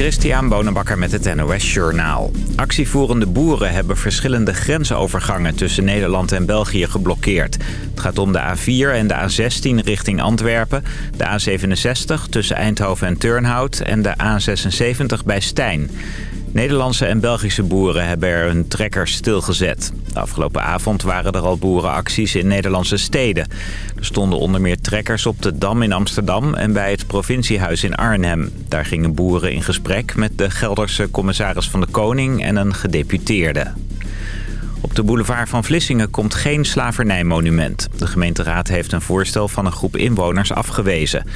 Christian Bonenbakker met het NOS Journaal. Actievoerende boeren hebben verschillende grensovergangen tussen Nederland en België geblokkeerd. Het gaat om de A4 en de A16 richting Antwerpen, de A67 tussen Eindhoven en Turnhout en de A76 bij Stijn. Nederlandse en Belgische boeren hebben er hun trekkers stilgezet. Afgelopen avond waren er al boerenacties in Nederlandse steden. Er stonden onder meer trekkers op de Dam in Amsterdam en bij het provinciehuis in Arnhem. Daar gingen boeren in gesprek met de Gelderse commissaris van de Koning en een gedeputeerde. Op de boulevard van Vlissingen komt geen slavernijmonument. De gemeenteraad heeft een voorstel van een groep inwoners afgewezen.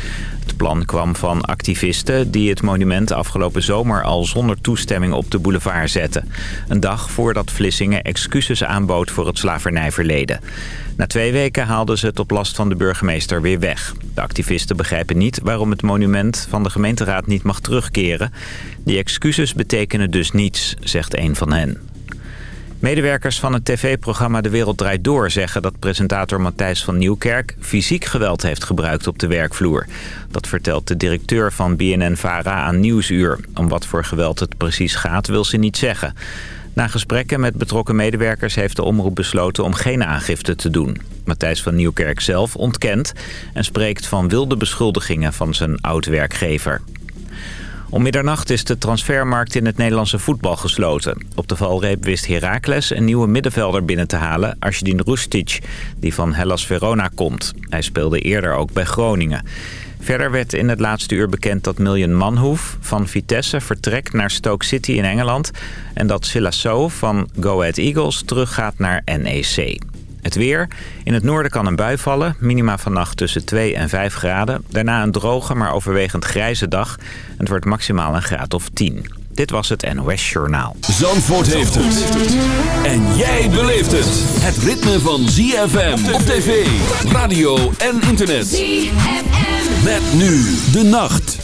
Het plan kwam van activisten die het monument afgelopen zomer al zonder toestemming op de boulevard zetten. Een dag voordat Vlissingen excuses aanbood voor het slavernijverleden. Na twee weken haalden ze het op last van de burgemeester weer weg. De activisten begrijpen niet waarom het monument van de gemeenteraad niet mag terugkeren. Die excuses betekenen dus niets, zegt een van hen. Medewerkers van het tv-programma De Wereld Draait Door zeggen dat presentator Matthijs van Nieuwkerk fysiek geweld heeft gebruikt op de werkvloer. Dat vertelt de directeur van BNN-VARA aan Nieuwsuur. Om wat voor geweld het precies gaat wil ze niet zeggen. Na gesprekken met betrokken medewerkers heeft de omroep besloten om geen aangifte te doen. Matthijs van Nieuwkerk zelf ontkent en spreekt van wilde beschuldigingen van zijn oud-werkgever. Om middernacht is de transfermarkt in het Nederlandse voetbal gesloten. Op de valreep wist Heracles een nieuwe middenvelder binnen te halen, Arsjdin Rustic, die van Hellas Verona komt. Hij speelde eerder ook bij Groningen. Verder werd in het laatste uur bekend dat Miljan Manhoef van Vitesse vertrekt naar Stoke City in Engeland... en dat Silasso van Go Ahead Eagles teruggaat naar NEC. Het weer. In het noorden kan een bui vallen. Minima vannacht tussen 2 en 5 graden. Daarna een droge, maar overwegend grijze dag. Het wordt maximaal een graad of 10. Dit was het NOS Journaal. Zandvoort heeft het. En jij beleeft het. Het ritme van ZFM op tv, radio en internet. ZFM. Met nu de nacht.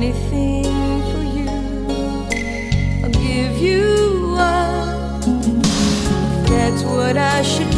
anything for you. I'll give you up. If that's what I should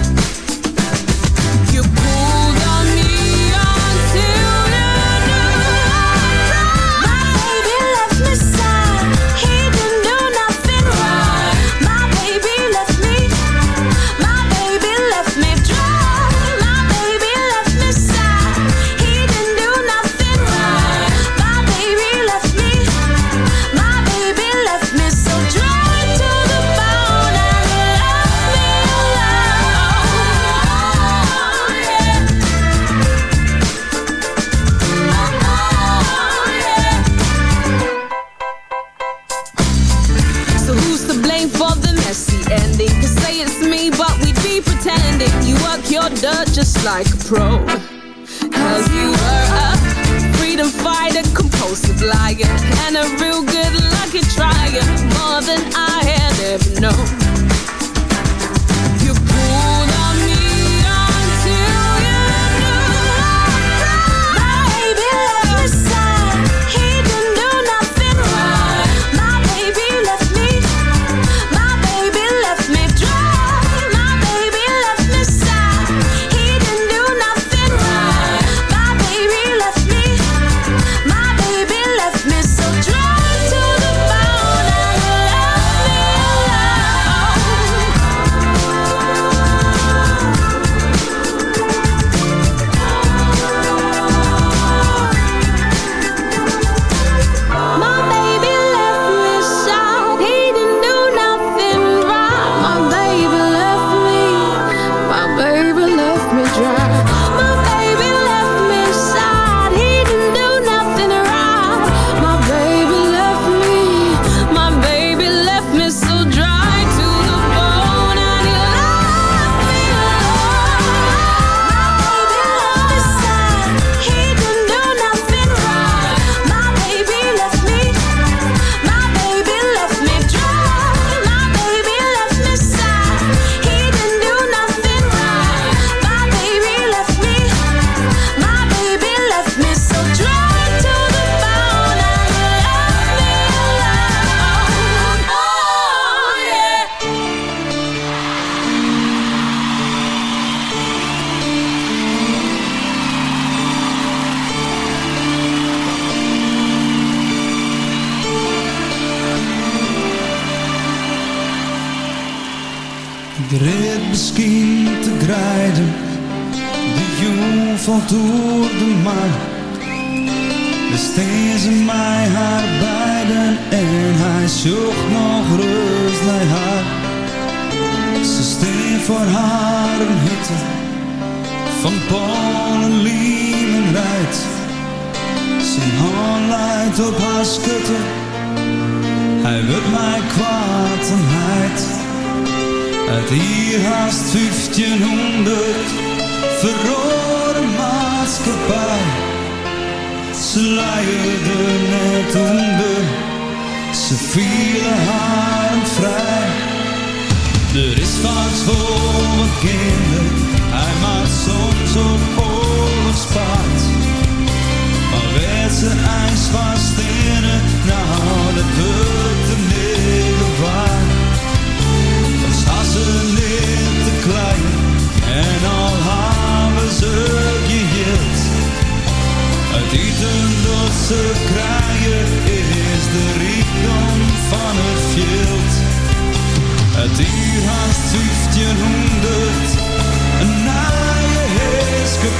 like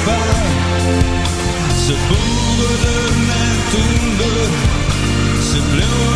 pas ce bourg de mer tourne, ce bleu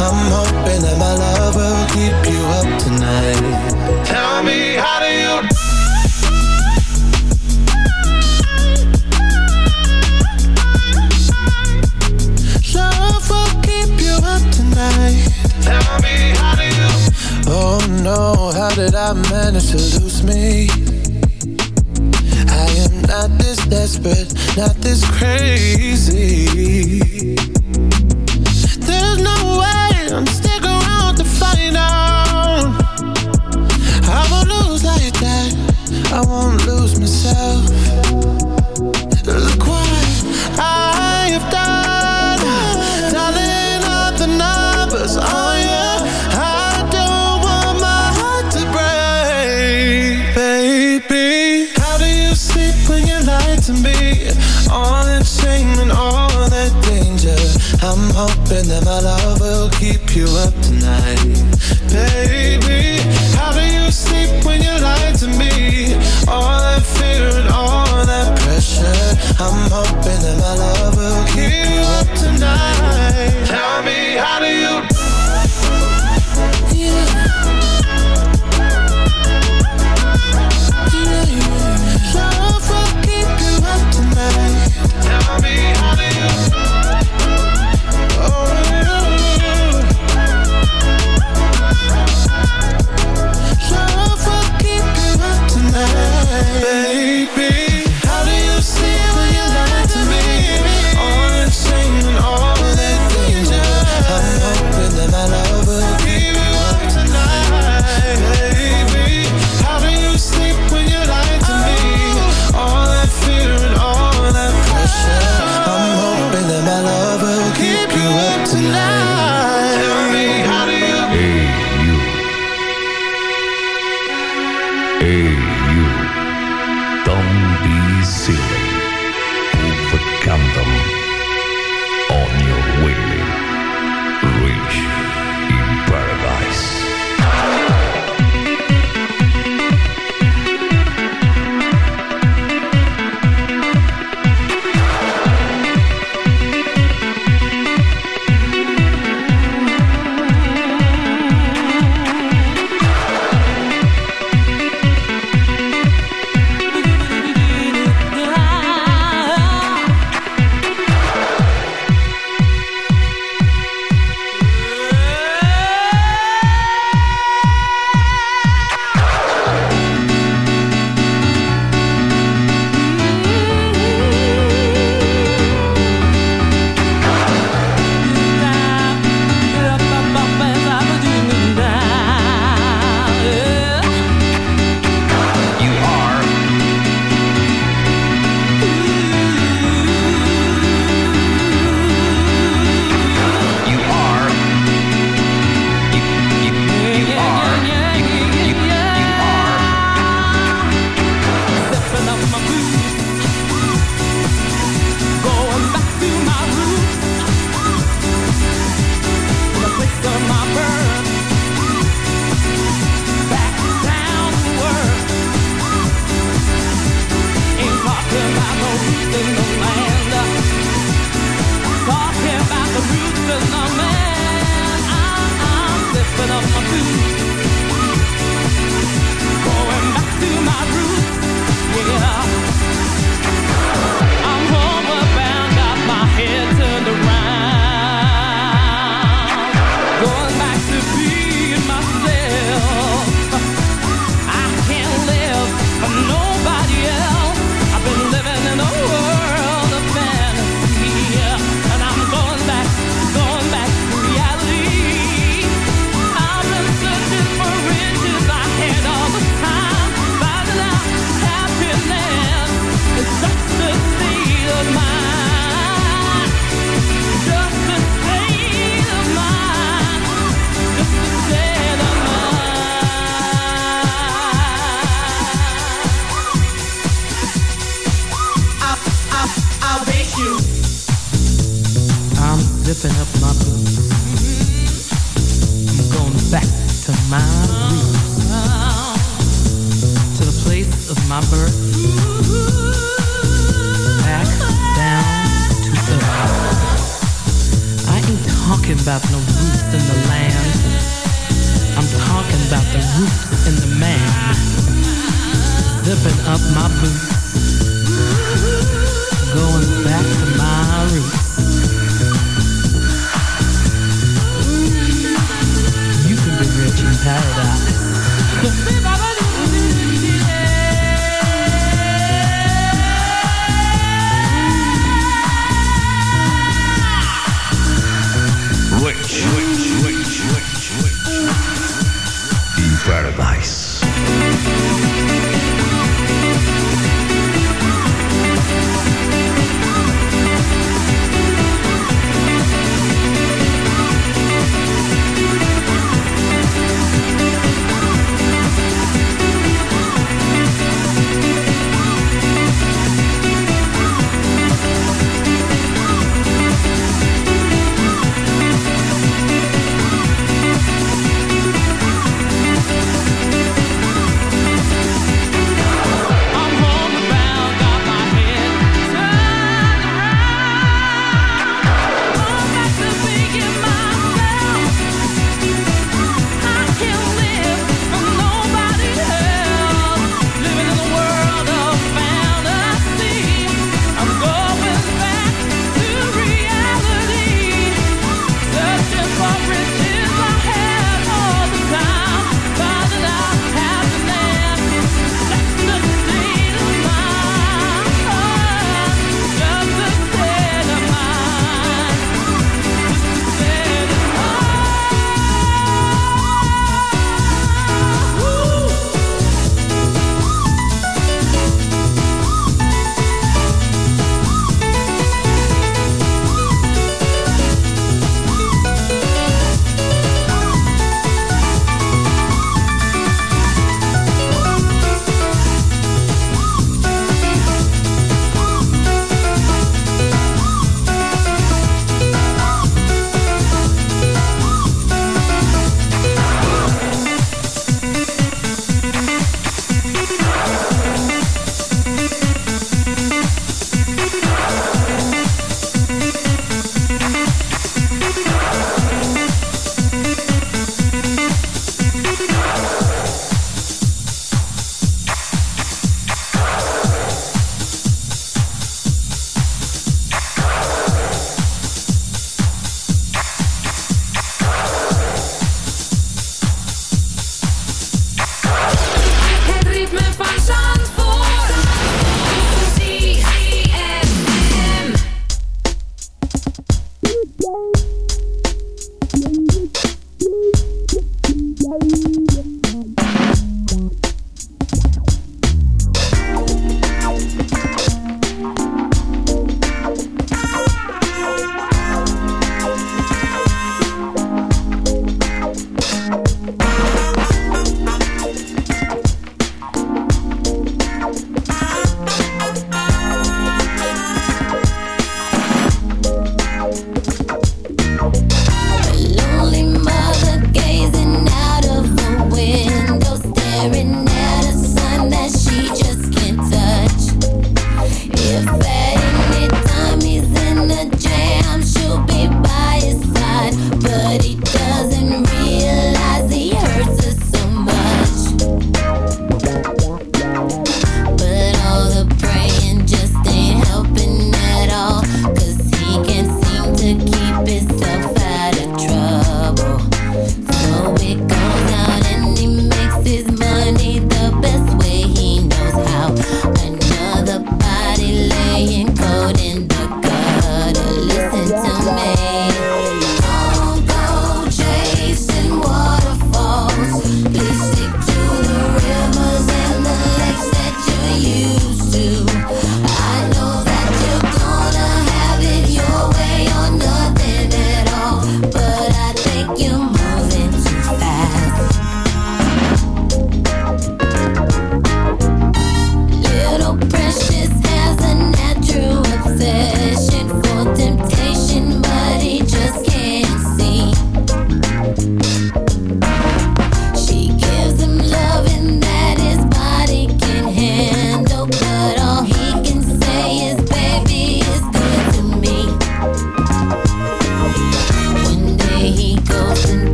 I'm hoping that my love will keep you up tonight. Tell me, how do you? Love will keep you up tonight. Tell me, how do you? Oh no, how did I manage to lose me? I am not this desperate, not this crazy. I won't lose myself. Look what I have done, dialing up the numbers. I don't want my heart to break, baby. How do you sleep when you to me? All that shame and all that danger. I'm hoping that my love will keep you up tonight, baby. How do you sleep when you lie to me? Tonight. Tell me,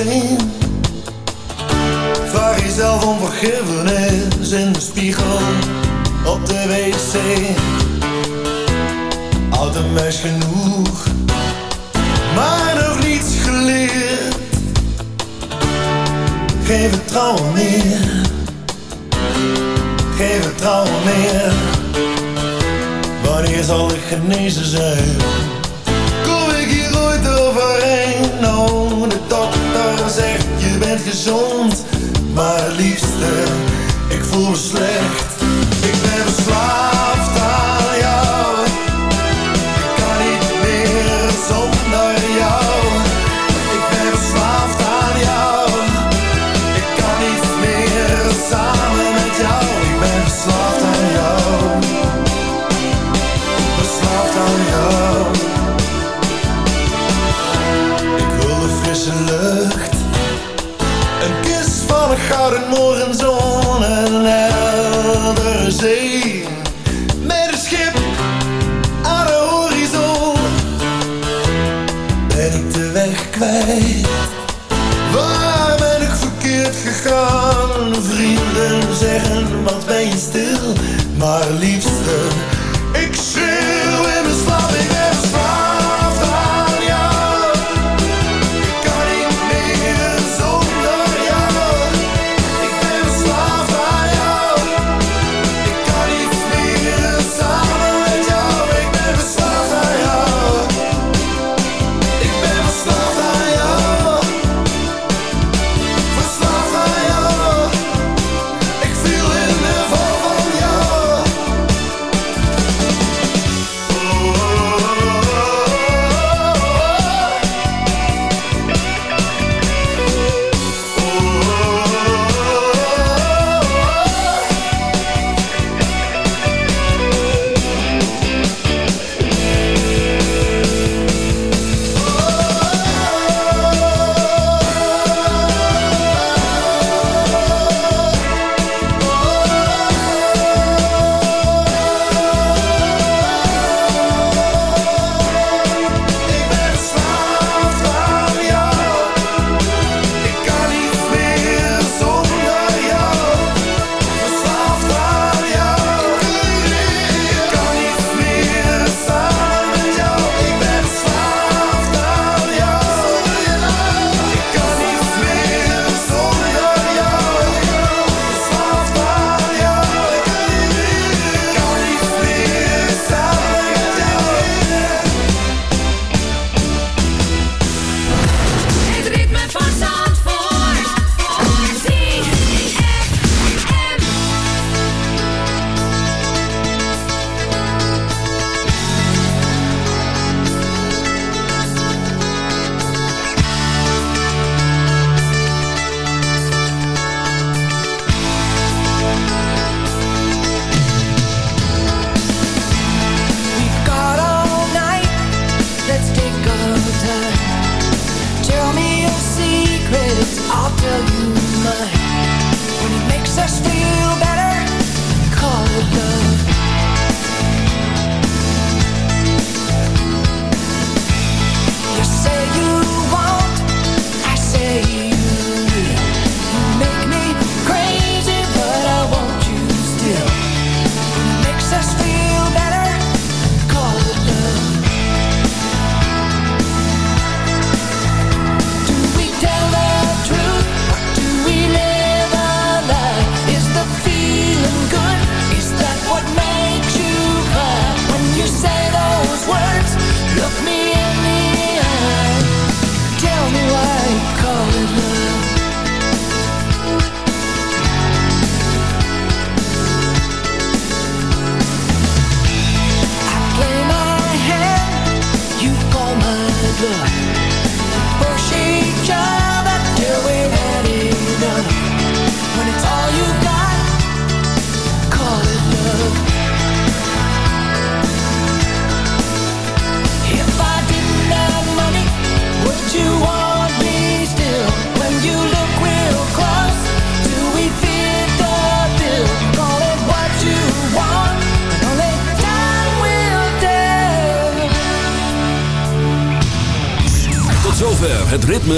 steen. Vraag jezelf om vergiffenis in de spiegel op de wc. Oud een mes genoeg, maar nog niets geleerd. Geen vertrouwen meer, geen vertrouwen meer. Wanneer zal ik genezen zijn? ben gezond Maar liefste, ik voel me slecht. Ik ben verslaafd. sei.